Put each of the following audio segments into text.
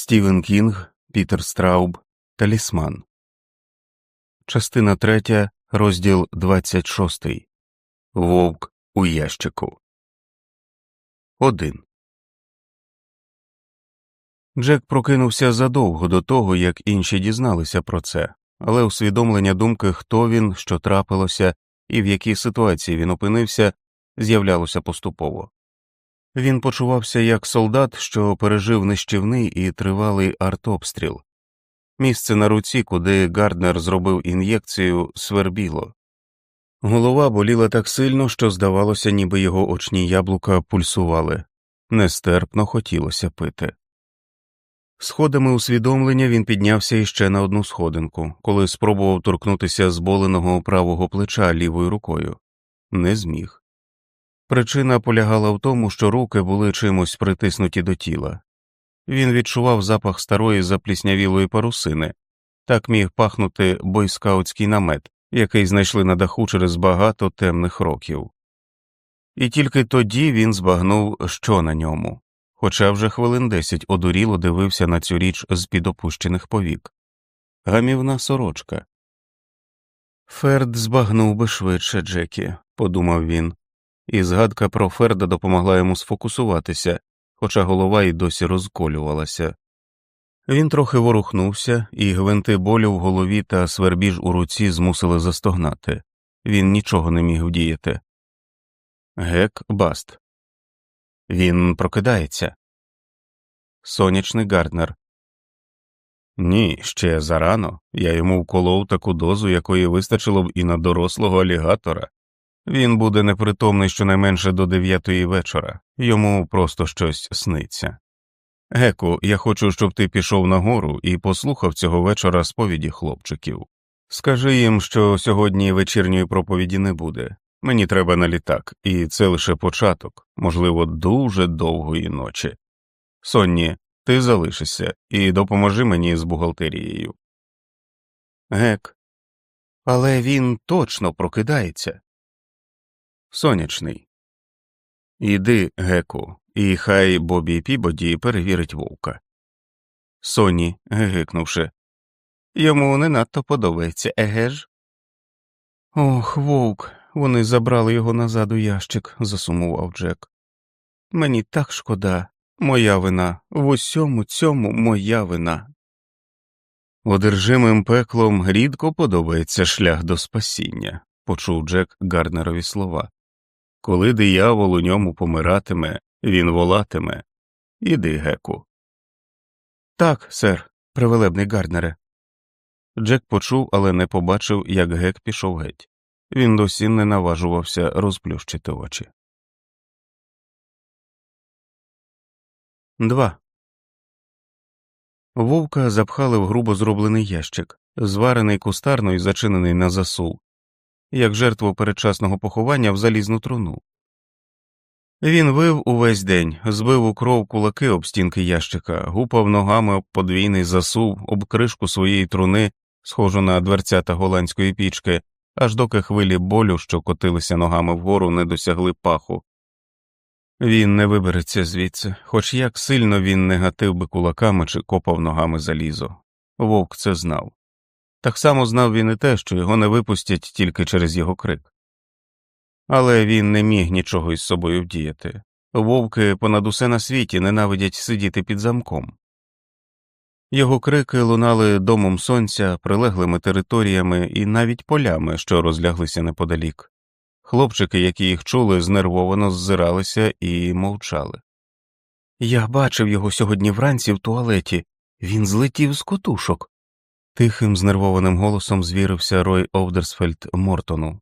Стівен Кінг, Пітер Страуб, Талісман. Частина третя, розділ 26. Вовк у ящику. 1. Джек прокинувся задовго до того, як інші дізналися про це, але усвідомлення думки, хто він, що трапилося, і в якій ситуації він опинився, з'являлося поступово. Він почувався як солдат, що пережив нищівний і тривалий артобстріл. Місце на руці, куди Гарднер зробив ін'єкцію, свербіло. Голова боліла так сильно, що здавалося, ніби його очні яблука пульсували, нестерпно хотілося пити. Сходами усвідомлення він піднявся іще на одну сходинку, коли спробував торкнутися зболеного правого плеча лівою рукою. Не зміг. Причина полягала в тому, що руки були чимось притиснуті до тіла. Він відчував запах старої запліснявілої парусини, так міг пахнути бойскаутський намет, який знайшли на даху через багато темних років. І тільки тоді він збагнув, що на ньому, хоча вже хвилин десять одуріло дивився на цю річ з під опущених повік. Гамівна сорочка. Ферд збагнув би швидше, Джекі, подумав він і згадка про Ферда допомогла йому сфокусуватися, хоча голова й досі розколювалася. Він трохи ворухнувся, і гвинти болю в голові та свербіж у руці змусили застогнати він нічого не міг вдіяти. Гек баст. Він прокидається. Сонячний Гарднер. Ні, ще зарано. Я йому вколов таку дозу, якої вистачило б і на дорослого алігатора. Він буде непритомний щонайменше до дев'ятої вечора, йому просто щось сниться. Геку, я хочу, щоб ти пішов нагору і послухав цього вечора сповіді хлопчиків. Скажи їм, що сьогодні вечірньої проповіді не буде. Мені треба на літак, і це лише початок, можливо, дуже довгої ночі. Сонні, ти залишишся і допоможи мені з бухгалтерією. Гек. Але він точно прокидається. Сонячний. Іди, Геку, і хай Бобі Пібоді перевірить вовка. Соні, гегикнувши. Йому не надто подобається, еге ж? Ох, вовк, вони забрали його назад у ящик, засумував Джек. Мені так шкода, моя вина, в усьому цьому моя вина. Одержимим пеклом рідко подобається шлях до спасіння, почув Джек Гарнерові слова. Коли диявол у ньому помиратиме, він волатиме. Іди, геку. Так, сер, привелебний Гарднере. Джек почув, але не побачив, як гек пішов геть. Він досі не наважувався розплющити очі. Два. Вовка запхали в грубо зроблений ящик, зварений кустарно і зачинений на засул, як жертву передчасного поховання в залізну труну. Він вив увесь день, збив у кров кулаки об стінки ящика, гупав ногами об подвійний засув, об кришку своєї труни, схожу на дверцята голландської пічки, аж доки хвилі болю, що котилися ногами вгору, не досягли паху. Він не вибереться звідси, хоч як сильно він не гатив би кулаками чи копав ногами залізо. Вовк це знав. Так само знав він і те, що його не випустять тільки через його крик. Але він не міг нічого із собою вдіяти вовки понад усе на світі ненавидять сидіти під замком. Його крики лунали домом сонця, прилеглими територіями і навіть полями, що розляглися неподалік. Хлопчики, які їх чули, знервовано ззиралися і мовчали. Я бачив його сьогодні вранці в туалеті, він злетів з котушок. Тихим, знервованим голосом звірився Рой Овдерсфельд Мортону.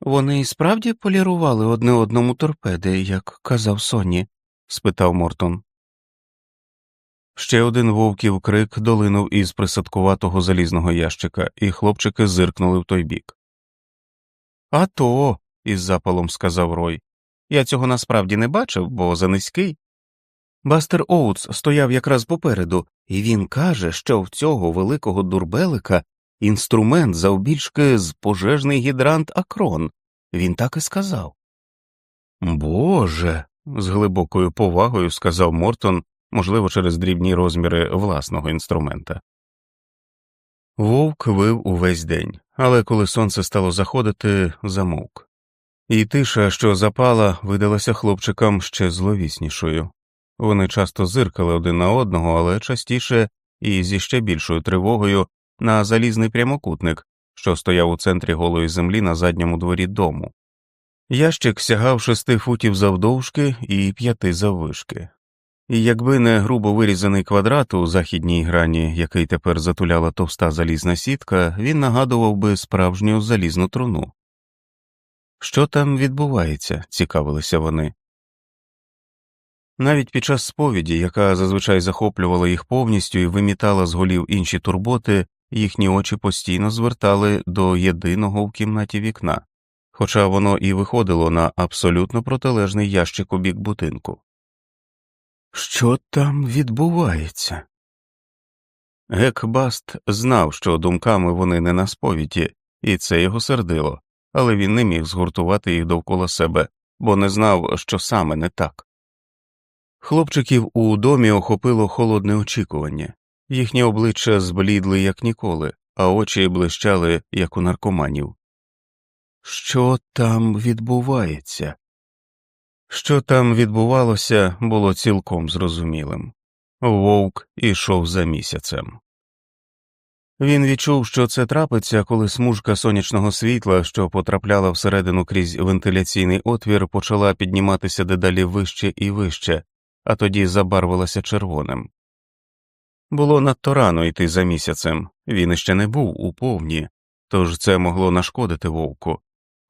Вони і справді полірували одне одному торпеди, як казав Соні? спитав Мортон. Ще один вовків крик долинув із присадкуватого залізного ящика, і хлопчики зиркнули в той бік. «А то!» – із запалом сказав Рой. Я цього насправді не бачив, бо занизький. Бастер Оутс стояв якраз попереду, і він каже, що в цього великого дурбелика інструмент завбільшки з пожежний гідрант Акрон. Він так і сказав. Боже. з глибокою повагою сказав Мортон, можливо, через дрібні розміри власного інструмента. Вовк вив увесь день, але коли сонце стало заходити, замовк, і тиша, що запала, видалася хлопчикам ще зловіснішою. Вони часто зиркали один на одного, але частіше і зі ще більшою тривогою на залізний прямокутник, що стояв у центрі голої землі на задньому дворі дому. Ящик сягав шести футів завдовжки і п'яти заввишки. І якби не грубо вирізаний квадрат у західній грані, який тепер затуляла товста залізна сітка, він нагадував би справжню залізну труну. Що там відбувається, цікавилися вони. Навіть під час сповіді, яка зазвичай захоплювала їх повністю і вимітала з голів інші турботи, їхні очі постійно звертали до єдиного в кімнаті вікна, хоча воно і виходило на абсолютно протилежний ящик у бік будинку. Що там відбувається? Гек Баст знав, що думками вони не на сповіді, і це його сердило, але він не міг згуртувати їх довкола себе, бо не знав, що саме не так. Хлопчиків у домі охопило холодне очікування, їхні обличчя зблідли, як ніколи, а очі блищали, як у наркоманів. Що там відбувається? Що там відбувалося, було цілком зрозумілим вовк ішов за місяцем. Він відчув, що це трапиться, коли смужка сонячного світла, що потрапляла всередину крізь вентиляційний отвір, почала підніматися дедалі вище і вище, а тоді забарвилася червоним. Було надто рано йти за місяцем, він іще не був у повні, тож це могло нашкодити вовку,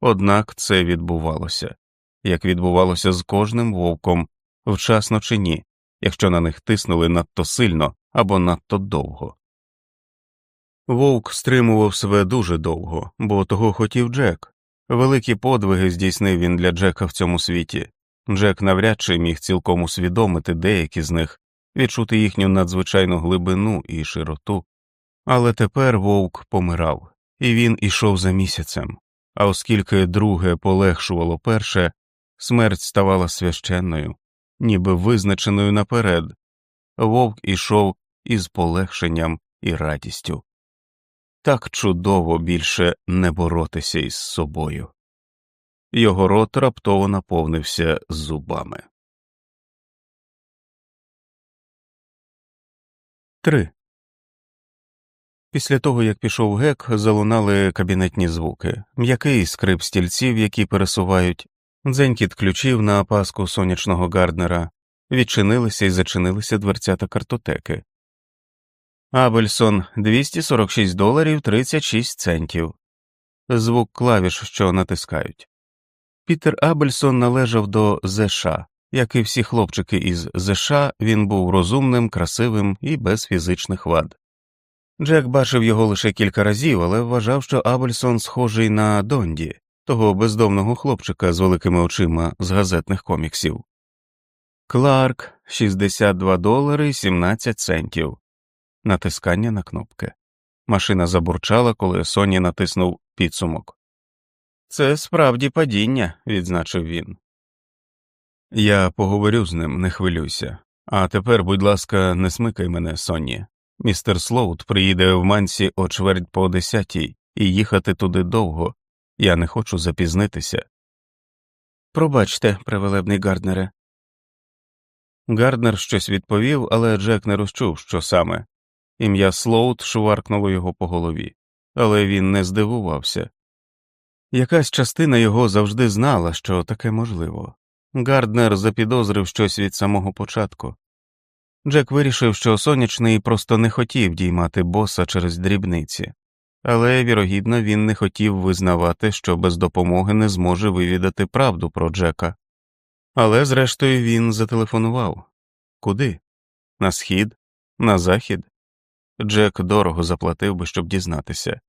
однак це відбувалося, як відбувалося з кожним вовком, вчасно чи ні, якщо на них тиснули надто сильно або надто довго. Вовк стримував себе дуже довго, бо того хотів Джек. Великі подвиги здійснив він для Джека в цьому світі. Джек навряд чи міг цілком усвідомити деякі з них, відчути їхню надзвичайну глибину і широту. Але тепер вовк помирав, і він ішов за місяцем, а оскільки друге полегшувало перше, смерть ставала священною, ніби визначеною наперед, вовк ішов із полегшенням і радістю. Так чудово більше не боротися із собою. Його рот раптово наповнився зубами. 3. Після того, як пішов гек, залунали кабінетні звуки, м'який скрип стільців, які пересувають, дзенькіт ключів на паску сонячного гарднера, відчинилися і зачинилися дверцята картотеки. Абельсон 246 доларів 36 центів. Звук клавіш, що натискають. Пітер Абельсон належав до ЗШ. Як і всі хлопчики із ЗШ, він був розумним, красивим і без фізичних вад. Джек бачив його лише кілька разів, але вважав, що Абельсон схожий на Донді, того бездомного хлопчика з великими очима з газетних коміксів. Кларк 62 долари 17 центів. Натискання на кнопки. Машина забурчала, коли Соні натиснув підсумок. Це справді падіння, відзначив він. Я поговорю з ним, не хвилюйся. А тепер, будь ласка, не смикай мене, Сонні. Містер Слоут приїде в Мансі о чверть по десятій і їхати туди довго. Я не хочу запізнитися. Пробачте, превелебний Гарднере. Гарднер щось відповів, але Джек не розчув, що саме. Ім'я Слоут шваркнуло його по голові, але він не здивувався. Якась частина його завжди знала, що таке можливо. Гарднер запідозрив щось від самого початку. Джек вирішив, що сонячний просто не хотів діймати боса через дрібниці, але, вірогідно, він не хотів визнавати, що без допомоги не зможе вивідати правду про Джека. Але, зрештою, він зателефонував куди? На схід, на захід. Джек дорого заплатив би, щоб дізнатися.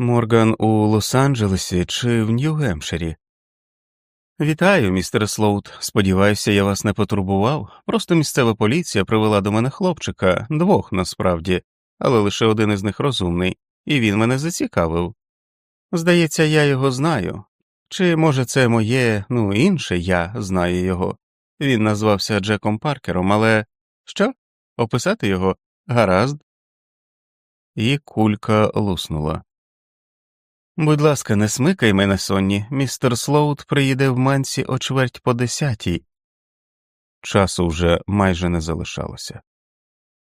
Морган у Лос-Анджелесі чи в Нью-Гемпширі? Вітаю, містер Слоут. Сподіваюся, я вас не потурбував. Просто місцева поліція привела до мене хлопчика, двох насправді, але лише один із них розумний, і він мене зацікавив. Здається, я його знаю. Чи, може, це моє, ну, інше я знаю його. Він назвався Джеком Паркером, але Що? Описати його? Гаразд. І кулька луснула. Будь ласка, не смикай мене, Сонні. Містер Слоут приїде в манці о чверть по десятій. Часу вже майже не залишалося.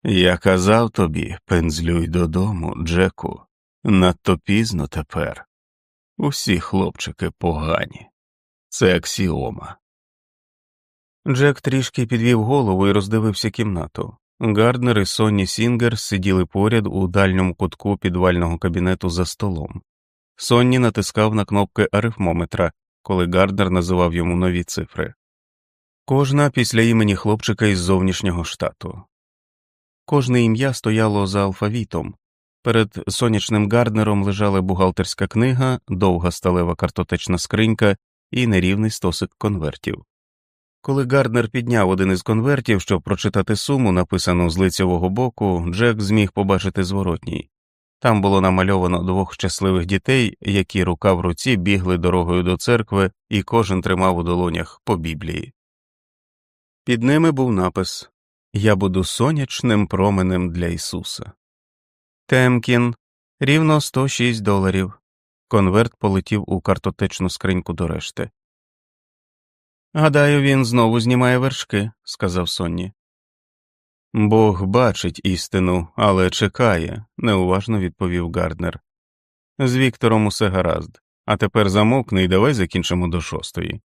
Я казав тобі, пензлюй додому, Джеку, надто пізно тепер. Усі хлопчики погані. Це аксіома. Джек трішки підвів голову і роздивився кімнату. Гарднер і Сонні Сінгер сиділи поряд у дальньому кутку підвального кабінету за столом. Сонні натискав на кнопки арифмометра, коли Гарднер називав йому нові цифри. Кожну після імені хлопчика із зовнішнього штату. Кожне ім'я стояло за алфавітом. Перед сонячним Гарднером лежала бухгалтерська книга, довга сталева картотечна скринька і нерівний стосик конвертів. Коли Гарднер підняв один із конвертів, щоб прочитати суму, написану з лицевого боку, Джек зміг побачити зворотній. Там було намальовано двох щасливих дітей, які рука в руці бігли дорогою до церкви, і кожен тримав у долонях по Біблії. Під ними був напис Я буду сонячним променем для Ісуса. Темкін рівно 106 доларів. Конверт полетів у картотечну скриньку до решти. Гадаю, він знову знімає вершки, сказав Сонні. Бог бачить істину, але чекає, неуважно відповів Гарднер. З Віктором усе гаразд, а тепер замовкни і давай закінчимо до шостої.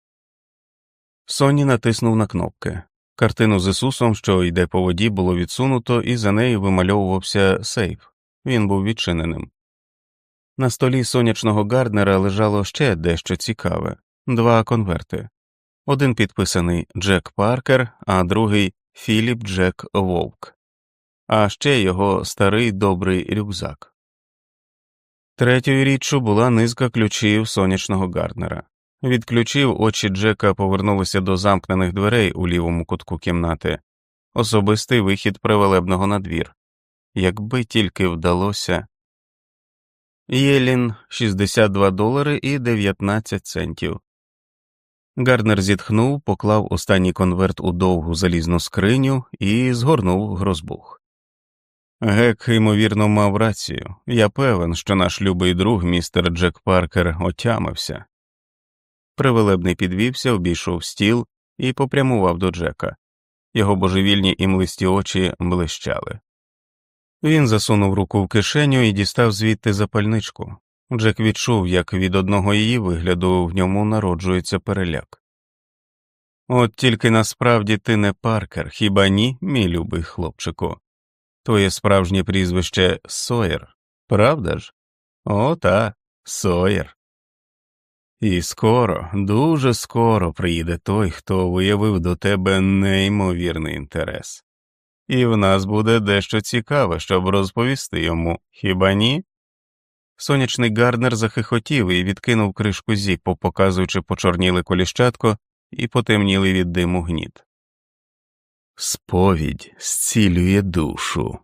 Сонні натиснув на кнопки. Картину з Ісусом, що йде по воді, було відсунуто, і за нею вимальовувався сейф. Він був відчиненим. На столі сонячного Гарднера лежало ще дещо цікаве два конверти. Один підписаний Джек Паркер, а другий Філіп Джек Вовк, а ще його старий добрий рюкзак. Третьою річчю була низка ключів сонячного Гарднера. Від ключів очі Джека повернулися до замкнених дверей у лівому кутку кімнати, особистий вихід привелебного на двір. Якби тільки вдалося. Єлін 62 долари і 19 центів. Гарднер зітхнув, поклав останній конверт у довгу залізну скриню і згорнув грозбух. Гек, ймовірно, мав рацію. Я певен, що наш любий друг, містер Джек Паркер, отямився. Привелебний підвівся, обійшов стіл і попрямував до Джека. Його божевільні і млисті очі блищали. Він засунув руку в кишеню і дістав звідти запальничку. Джек відчув, як від одного її вигляду в ньому народжується переляк. От тільки насправді ти не паркер, хіба ні, мій любий хлопчику? Твоє справжнє прізвище Сойер, правда ж? О, та, Сойер. І скоро, дуже скоро приїде той, хто виявив до тебе неймовірний інтерес. І в нас буде дещо цікаве, щоб розповісти йому, хіба ні? Сонячний Гарднер захихотів і відкинув кришку зіпу, показуючи почорніле коліщатко і потемнілий від диму гніт. Сповідь зцілює душу,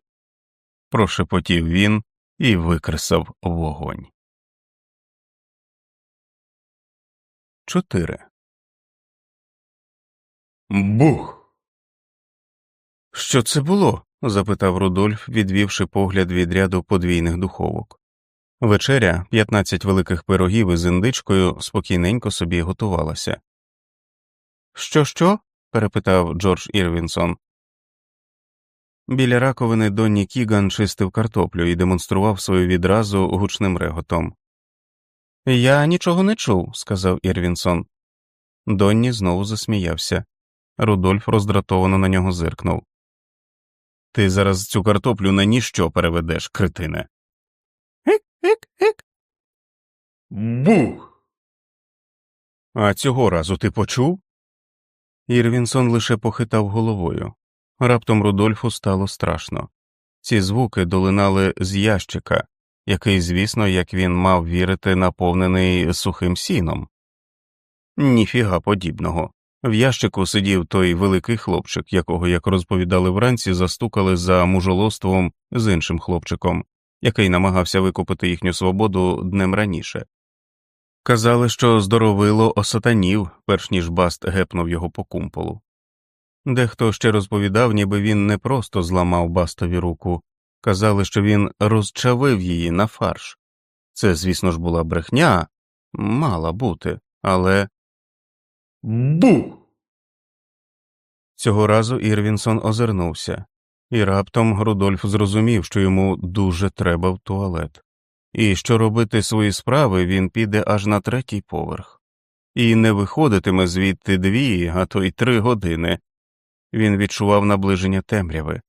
прошепотів він і викресав вогонь. 4. Бух. Що це було? запитав Рудольф, відвівши погляд від ряду подвійних духовок. Вечеря, 15 великих пирогів із індичкою, спокійненько собі готувалася. Що, що? перепитав Джордж Ірвінсон. Біля раковини Донні Кіган чистив картоплю і демонстрував свою відразу гучним реготом. Я нічого не чув, сказав Ірвінсон. Донні знову засміявся. Рудольф роздратовано на нього зиркнув. Ти зараз цю картоплю на ніщо переведеш, критине. Гик. Бух. А цього разу ти почув? Ірвінсон лише похитав головою. Раптом Рудольфу стало страшно. Ці звуки долинали з ящика, який, звісно, як він мав вірити, наповнений сухим сіном. Ніфіга подібного. В ящику сидів той великий хлопчик, якого, як розповідали вранці, застукали за мужолоством з іншим хлопчиком, який намагався викупити їхню свободу днем раніше. Казали, що здоровило осатанів, перш ніж баст гепнув його по кумполу. Дехто ще розповідав, ніби він не просто зламав бастові руку, казали, що він розчавив її на фарш. Це, звісно ж, була брехня, мала бути, але. Бух! Цього разу Ірвінсон озирнувся, і раптом Рудольф зрозумів, що йому дуже треба в туалет, і що робити свої справи він піде аж на третій поверх, і не виходитиме звідти дві, а то й три години. Він відчував наближення темряви,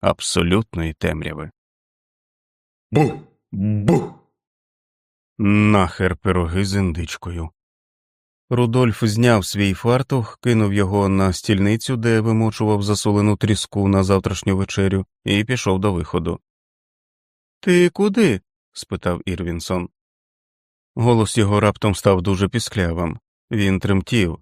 абсолютної темряви. Бух! Бух! Нахер пироги з індичкою. Рудольф зняв свій фартух, кинув його на стільницю, де вимочував засолену тріску на завтрашню вечерю, і пішов до виходу. Ти куди? спитав Ірвінсон. Голос його раптом став дуже пісклявим. Він тремтів.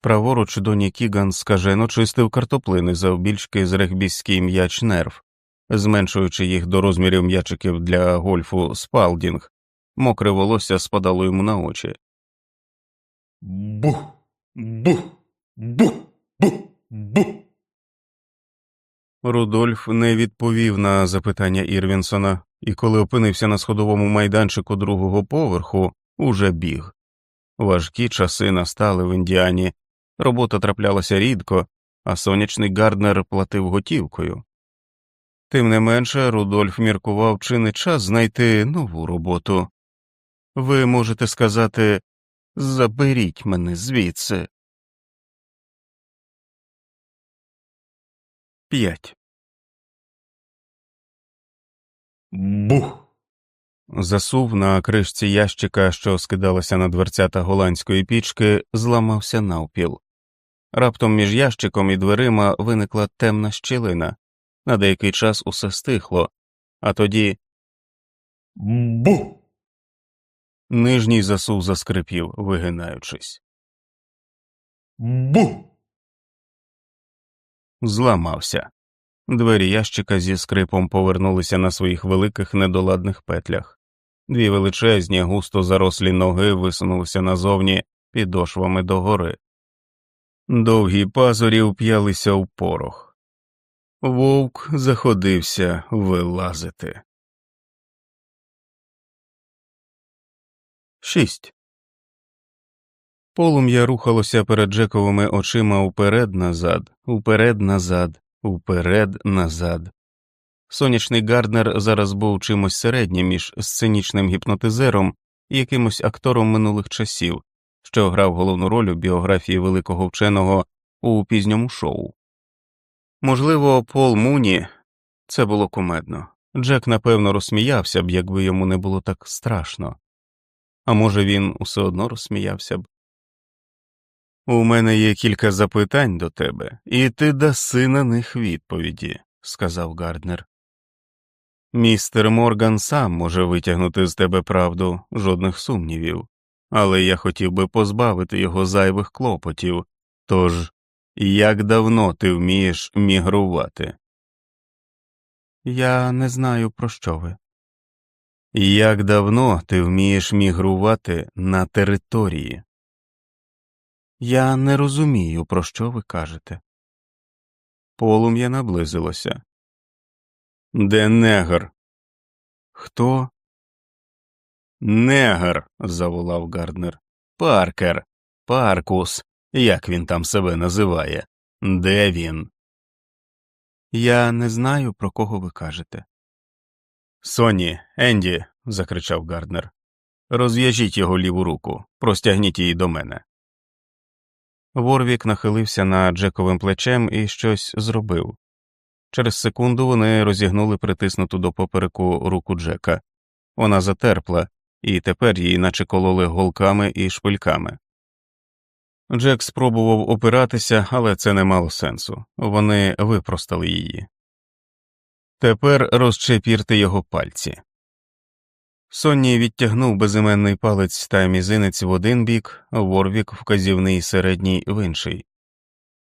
Праворуч доні Кіган скажено чистив картоплини завбільшки з регбійський м'яч нерв, зменшуючи їх до розмірів м'ячиків для гольфу спалдінг, мокре волосся спадало йому на очі. Бух! Бух! Бух! Бух! Бух! Рудольф не відповів на запитання Ірвінсона, і коли опинився на сходовому майданчику другого поверху, уже біг. Важкі часи настали в Індіані, робота траплялася рідко, а сонячний Гарднер платив готівкою. Тим не менше, Рудольф міркував, чи не час знайти нову роботу. Ви можете сказати заберіть мене звідси. 5. Бух! Засув на кришці ящика, що скидалася на дверцята голландської пічки, зламався навпіл. Раптом між ящиком і дверима виникла темна щілина. На деякий час усе стихло, а тоді Бух! Нижній засув заскрипів, вигинаючись. Бух! Зламався. Двері ящика зі скрипом повернулися на своїх великих недоладних петлях. Дві величезні, густо зарослі ноги висунулися назовні підошвами догори. Довгі пазурі вп'ялися в порох. Вовк заходився вилазити. 6. Полум'я рухалося перед Джековими очима уперед назад, уперед назад, уперед назад. Сонячний Гарднер зараз був чимось середнім між сценічним гіпнотизером і якимось актором минулих часів, що грав головну роль у біографії великого вченого у пізньому шоу. Можливо, Пол Муні це було кумедно. Джек напевно розсміявся б, якби йому не було так страшно. А може, він усе одно розсміявся б. У мене є кілька запитань до тебе, і ти даси на них відповіді, сказав Гарднер. Містер Морган сам може витягнути з тебе правду, жодних сумнівів, але я хотів би позбавити його зайвих клопотів. Тож, як давно ти вмієш мігрувати? Я не знаю, про що ви. Як давно ти вмієш мігрувати на території? Я не розумію, про що ви кажете. Полум'я наблизилося. Де негр? Хто? Негр. заволав Гарднер. Паркер, Паркус, як він там себе називає? Де він? Я не знаю, про кого ви кажете. Соні, Енді, закричав Гарднер. Розв'яжіть його ліву руку, простягніть її до мене. Ворвік нахилився над Джековим плечем і щось зробив. Через секунду вони розігнули притиснуту до попереку руку Джека. Вона затерпла, і тепер її наче кололи голками і шпильками. Джек спробував опиратися, але це не мало сенсу вони випростали її. Тепер розчепірте його пальці. Сонні відтягнув безіменний палець та мізинець в один бік, Ворвік вказівний середній в інший.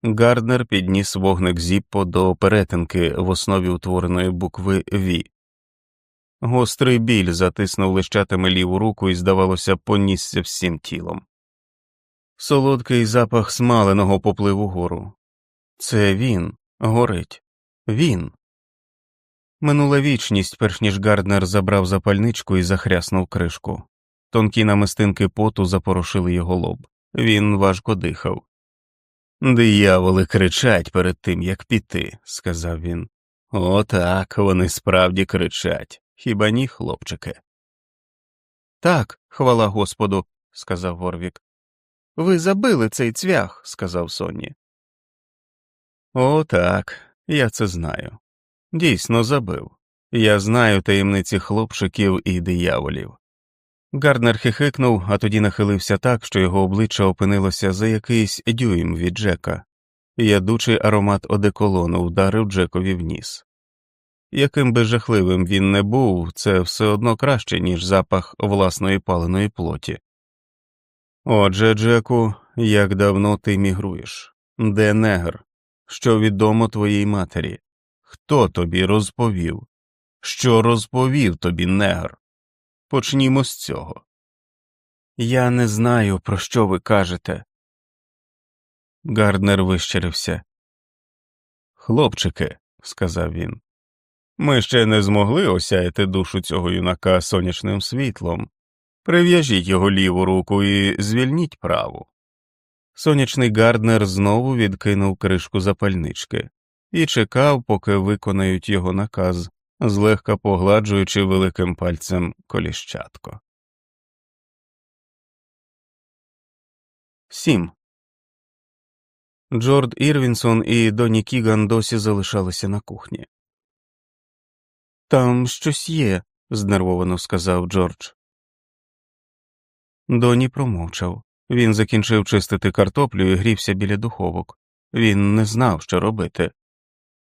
Гарднер підніс вогник зіппо до перетинки в основі утвореної букви Ві. Гострий біль затиснув лищатами ліву руку і, здавалося, понісся всім тілом. Солодкий запах смаленого поплив угору. Це він горить. Він. Минула вічність, перш ніж Гарднер забрав запальничку і захряснув кришку. Тонкі намистинки поту запорошили його лоб. Він важко дихав. Дияволи кричать перед тим, як піти, сказав він. Отак вони справді кричать. Хіба ні, хлопчике? Так, хвала Господу, сказав Ворвік. Ви забили цей цвях, сказав Сонні. О, так, я це знаю. Дійсно забив. Я знаю таємниці хлопчиків і дияволів. Гарднер хихикнув, а тоді нахилився так, що його обличчя опинилося за якийсь дюйм від Джека, ядучий аромат одеколону вдарив Джекові в ніс. Яким би жахливим він не був, це все одно краще, ніж запах власної паленої плоті. Отже, Джеку, як давно ти мігруєш? Де негр? Що відомо твоїй матері? Хто тобі розповів? Що розповів тобі негр? Почнімо з цього. Я не знаю, про що ви кажете. Гарднер вищерився. Хлопчики, сказав він, ми ще не змогли осяяти душу цього юнака сонячним світлом. Прив'яжіть його ліву руку і звільніть праву. Сонячний Гарднер знову відкинув кришку запальнички і чекав, поки виконають його наказ, злегка погладжуючи великим пальцем коліщатко. Сім. Джорд Ірвінсон і Доні Кіган досі залишалися на кухні. Там щось є, знервовано сказав Джордж. Доні промовчав. Він закінчив чистити картоплю і грівся біля духовок. Він не знав, що робити.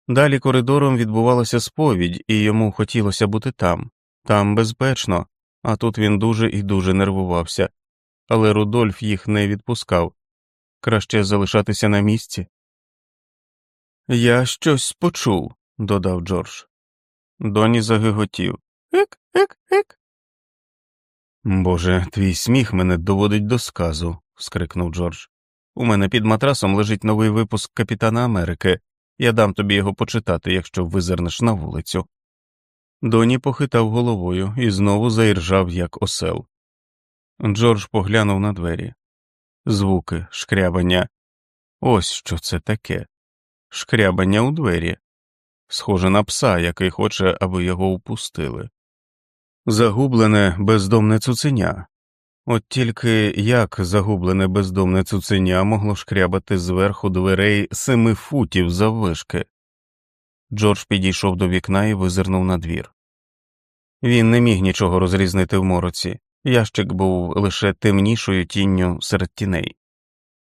Далі коридором відбувалася сповідь, і йому хотілося бути там, там безпечно, а тут він дуже і дуже нервувався, але Рудольф їх не відпускав краще залишатися на місці. Я щось почув, додав Джордж. Доні загиготів. Ек, ек, ек. Боже, твій сміх мене доводить до сказу, скрикнув Джордж. У мене під матрасом лежить новий випуск Капітана Америки. Я дам тобі його почитати, якщо визирнеш на вулицю. Доні похитав головою і знову заіржав, як осел. Джордж поглянув на двері. Звуки, шкрябання. Ось що це таке. Шкрябання у двері. Схоже на пса, який хоче, аби його впустили. Загублене бездомне цуценя. От тільки як загублене бездомне цуценя могло шкрябати зверху дверей семи футів заввишки. Джордж підійшов до вікна і визирнув на двір. Він не міг нічого розрізнити в мороці, ящик був лише темнішою тінню серед тіней.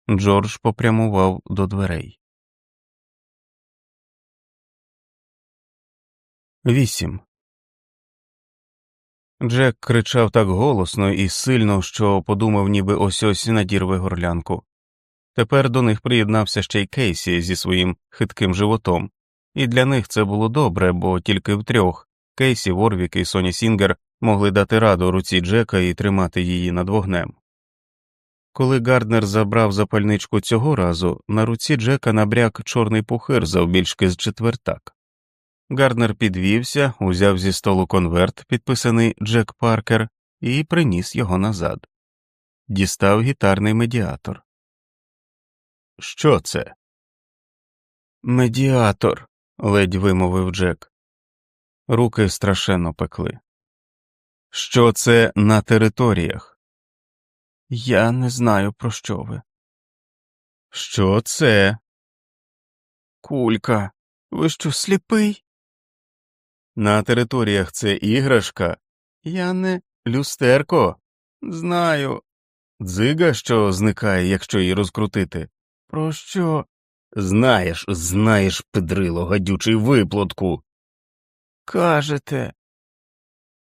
Джордж попрямував до дверей. Вісім. Джек кричав так голосно і сильно, що подумав, ніби ось ось надірве горлянку. Тепер до них приєднався ще й Кейсі зі своїм хитким животом, і для них це було добре, бо тільки втрьох Кейсі, Ворвік і Соні Сінгер могли дати раду руці Джека і тримати її над вогнем. Коли Гарднер забрав запальничку цього разу, на руці Джека набряк чорний пухир завбільшки з четвертак. Гарднер підвівся, узяв зі столу конверт, підписаний Джек Паркер, і приніс його назад. Дістав гітарний медіатор. Що це? Медіатор. ледь вимовив Джек. Руки страшенно пекли. Що це на територіях? Я не знаю, про що ви. Що це? Кулька. Ви що сліпий? На територіях це іграшка. Я не люстерко. Знаю. Дзига, що зникає, якщо її розкрутити. Про що? Знаєш, знаєш, педрило, гадючий виплотку. Кажете.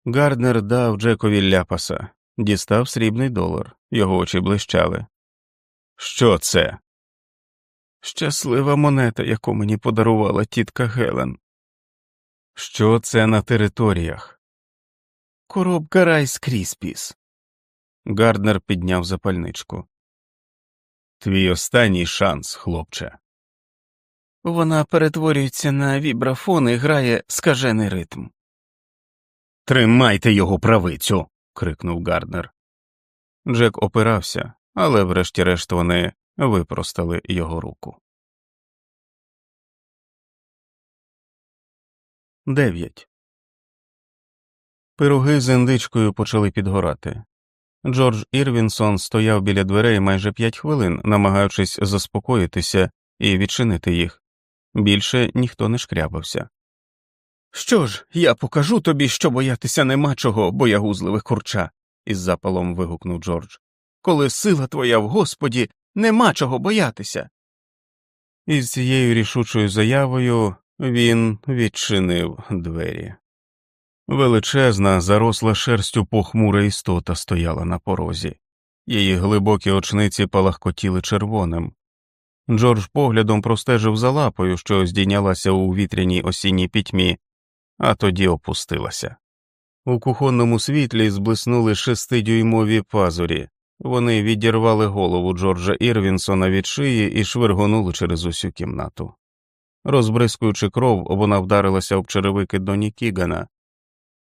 Гарднер дав Джекові ляпаса, дістав срібний долар, його очі блищали. Що це? Щаслива монета, яку мені подарувала тітка Гелен. Що це на територіях? Коробка Райс Кріспіс. Гарднер підняв запальничку. Твій останній шанс, хлопче. Вона перетворюється на вібрафон і грає скажений ритм. Тримайте його правицю. крикнув Гарднер. Джек опирався, але врешті-решт вони випростали його руку. 9. Пироги з індичкою почали підгорати. Джордж Ірвінсон стояв біля дверей майже п'ять хвилин, намагаючись заспокоїтися і відчинити їх. Більше ніхто не шкрябався. Що ж, я покажу тобі, що боятися нема чого, боягузливе курча, із запалом вигукнув Джордж. Коли сила твоя в Господі, нема чого боятися. Із цією рішучою заявою він відчинив двері. Величезна, заросла шерстю похмура істота стояла на порозі, її глибокі очниці палахкотіли червоним. Джордж поглядом простежив за лапою, що здійнялася у вітряній осінній пітьмі, а тоді опустилася. У кухонному світлі зблиснули шестидюймові пазурі, вони відірвали голову Джорджа Ірвінсона від шиї і швиргонули через усю кімнату. Розбризкуючи кров, вона вдарилася об черевики Доні Кігана.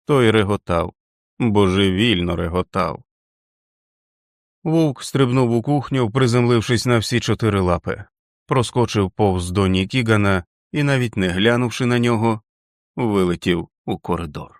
Той реготав, божевільно реготав. Вовк стрибнув у кухню, приземлившись на всі чотири лапи, проскочив повз Доні Кігана і, навіть не глянувши на нього, вилетів у коридор.